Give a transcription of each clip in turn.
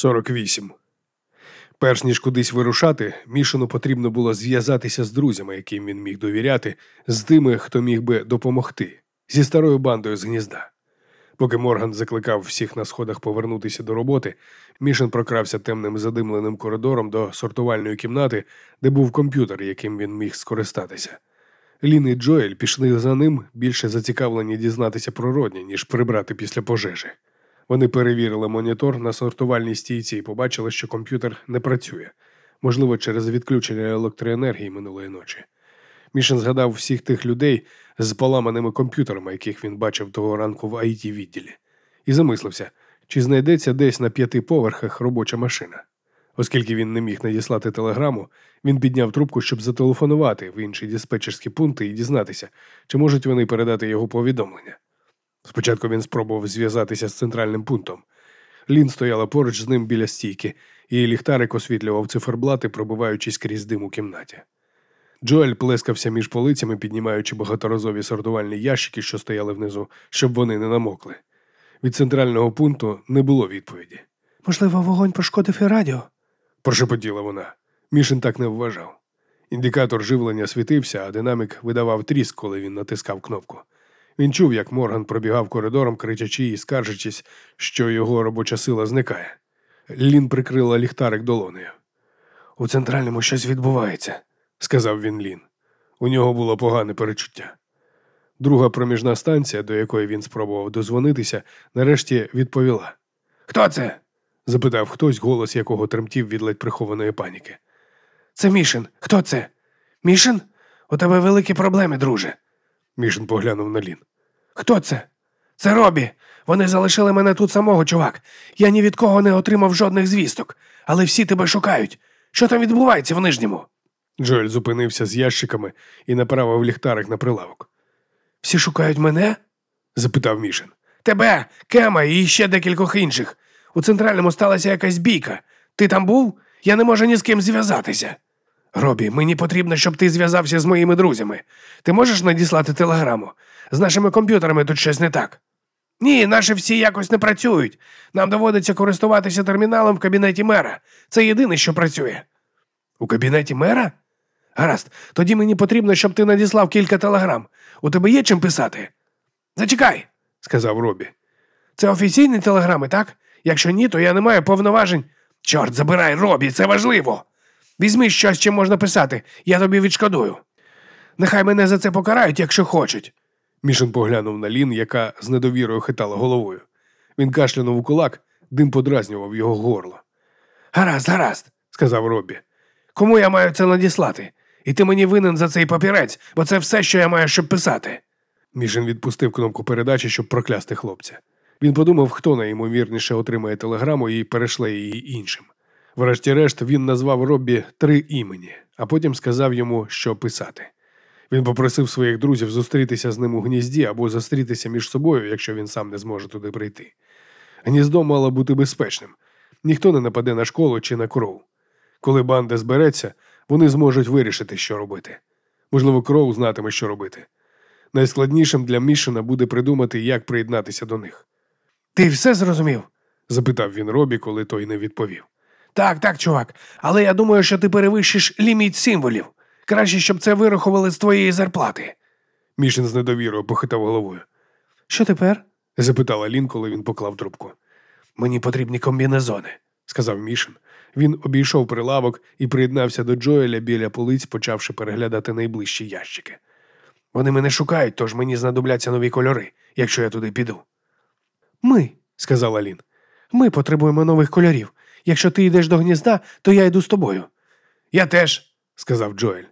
48. Перш ніж кудись вирушати, Мішину потрібно було зв'язатися з друзями, яким він міг довіряти, з тими, хто міг би допомогти, зі старою бандою з гнізда. Поки Морган закликав всіх на сходах повернутися до роботи, Мішин прокрався темним задимленим коридором до сортувальної кімнати, де був комп'ютер, яким він міг скористатися. Лін і Джоель пішли за ним більше зацікавлені дізнатися про родні, ніж прибрати після пожежі. Вони перевірили монітор на сортувальній стійці і побачили, що комп'ютер не працює, можливо, через відключення електроенергії минулої ночі. Мішин згадав всіх тих людей з поламаними комп'ютерами, яких він бачив того ранку в it відділі, і замислився, чи знайдеться десь на п'яти поверхах робоча машина. Оскільки він не міг надіслати телеграму, він підняв трубку, щоб зателефонувати в інші диспетчерські пункти і дізнатися, чи можуть вони передати його повідомлення. Спочатку він спробував зв'язатися з центральним пунктом. Лін стояла поруч з ним біля стійки, і ліхтарик освітлював циферблати, пробиваючись крізь дим у кімнаті. Джоель плескався між полицями, піднімаючи багаторазові сортувальні ящики, що стояли внизу, щоб вони не намокли. Від центрального пункту не було відповіді. Можливо, вогонь пошкодив і радіо. Прошепотіла вона. Мішин так не вважав. Індикатор живлення світився, а динамік видавав тріск, коли він натискав кнопку. Він чув, як Морган пробігав коридором, кричачи і скаржачись, що його робоча сила зникає. Лін прикрила ліхтарик долонею. У центральному щось відбувається, сказав він Лін. У нього було погане перечуття. Друга проміжна станція, до якої він спробував дозвонитися, нарешті відповіла. Хто це? запитав хтось, голос якого тремтів від ледь прихованої паніки. Це Мішин. Хто це? Мішин? У тебе великі проблеми, друже. Мішин поглянув на Лін. Хто це? Це Робі. Вони залишили мене тут самого, чувак. Я ні від кого не отримав жодних звісток, але всі тебе шукають. Що там відбувається в нижньому? Джоель зупинився з ящиками і направив ліхтарик на прилавок. Всі шукають мене? запитав Мішин. Тебе, Кема і ще декількох інших. У центральному сталася якась бійка. Ти там був? Я не можу ні з ким зв'язатися. Робі, мені потрібно, щоб ти зв'язався з моїми друзями. Ти можеш надіслати телеграму? З нашими комп'ютерами тут щось не так. Ні, наші всі якось не працюють. Нам доводиться користуватися терміналом в кабінеті мера. Це єдине, що працює. У кабінеті мера? Гаразд, тоді мені потрібно, щоб ти надіслав кілька телеграм. У тебе є чим писати? Зачекай, сказав Робі. Це офіційні телеграми, так? Якщо ні, то я не маю повноважень. Чорт, забирай, Робі, це важливо. Візьми щось, чим можна писати, я тобі відшкодую. Нехай мене за це покарають, якщо хочуть. Мішин поглянув на Лін, яка з недовірою хитала головою. Він кашлянув у кулак, дим подразнював його горло. Гаразд, гаразд, сказав Робі. Кому я маю це надіслати? І ти мені винен за цей папірець, бо це все, що я маю, щоб писати. Мішин відпустив кнопку передачі, щоб проклясти хлопця. Він подумав, хто найімовірніше отримає телеграму і перешле її іншим. Врешті-решт, він назвав Роббі три імені, а потім сказав йому, що писати. Він попросив своїх друзів зустрітися з ним у гнізді або зустрітися між собою, якщо він сам не зможе туди прийти. Гніздо мало бути безпечним. Ніхто не нападе на школу чи на кров. Коли банда збереться, вони зможуть вирішити, що робити. Можливо, кров знатиме, що робити. Найскладнішим для Мішина буде придумати, як приєднатися до них. Ти все зрозумів? запитав він Робі, коли той не відповів. Так, так, чувак, але я думаю, що ти перевищиш ліміт символів. Краще, щоб це вирахували з твоєї зарплати. Мішин з недовірою похитав головою. Що тепер? запитала Лін, коли він поклав трубку. Мені потрібні комбінезони, сказав Мішин. Він обійшов прилавок і приєднався до Джоеля біля полиць, почавши переглядати найближчі ящики. Вони мене шукають, тож мені знадобляться нові кольори, якщо я туди піду. Ми, сказала Лін. Ми потребуємо нових кольорів. Якщо ти йдеш до гнізда, то я йду з тобою. Я теж, сказав Джоель.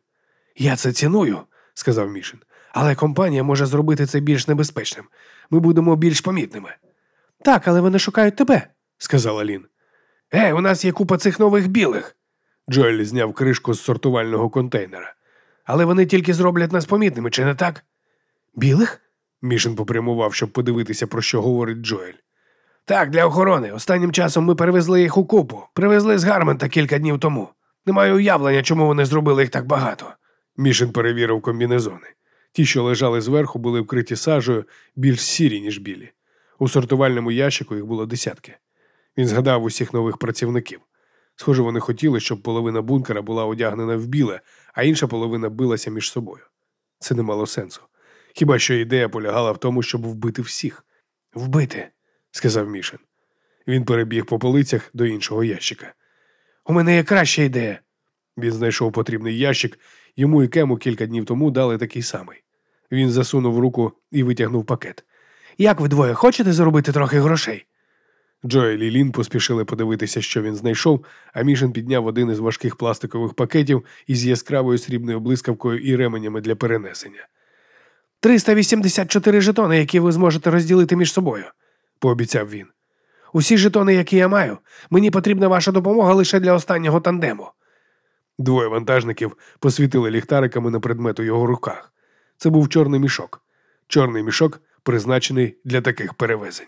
Я це ціную, сказав Мішин. Але компанія може зробити це більш небезпечним. Ми будемо більш помітними. Так, але вони шукають тебе, сказала Лін. Ей, у нас є купа цих нових білих. Джоель зняв кришку з сортувального контейнера. Але вони тільки зроблять нас помітними, чи не так? Білих? Мішин попрямував, щоб подивитися, про що говорить Джоель. Так, для охорони. Останнім часом ми перевезли їх у купу. Привезли з Гармента кілька днів тому. Не маю уявлення, чому вони зробили їх так багато. Мішин перевірив комбінезони. Ті, що лежали зверху, були вкриті сажею більш сірі, ніж білі. У сортувальному ящику їх було десятки. Він згадав усіх нових працівників. Схоже, вони хотіли, щоб половина бункера була одягнена в біле, а інша половина билася між собою. Це не мало сенсу. Хіба що ідея полягала в тому, щоб вбити всіх. Вбити, сказав Мішин. Він перебіг по полицях до іншого ящика. У мене є краща ідея. Він знайшов потрібний ящик, йому і Кему кілька днів тому дали такий самий. Він засунув руку і витягнув пакет. Як ви двоє хочете заробити трохи грошей? Джо і Лілін поспішили подивитися, що він знайшов, а Мішин підняв один із важких пластикових пакетів із яскравою срібною блискавкою і ременями для перенесення. 384 жетони, які ви зможете розділити між собою, пообіцяв він. Усі жетони, які я маю, мені потрібна ваша допомога лише для останнього тандему. Двоє вантажників посвітили ліхтариками на предмет у його руках. Це був чорний мішок. Чорний мішок, призначений для таких перевезень.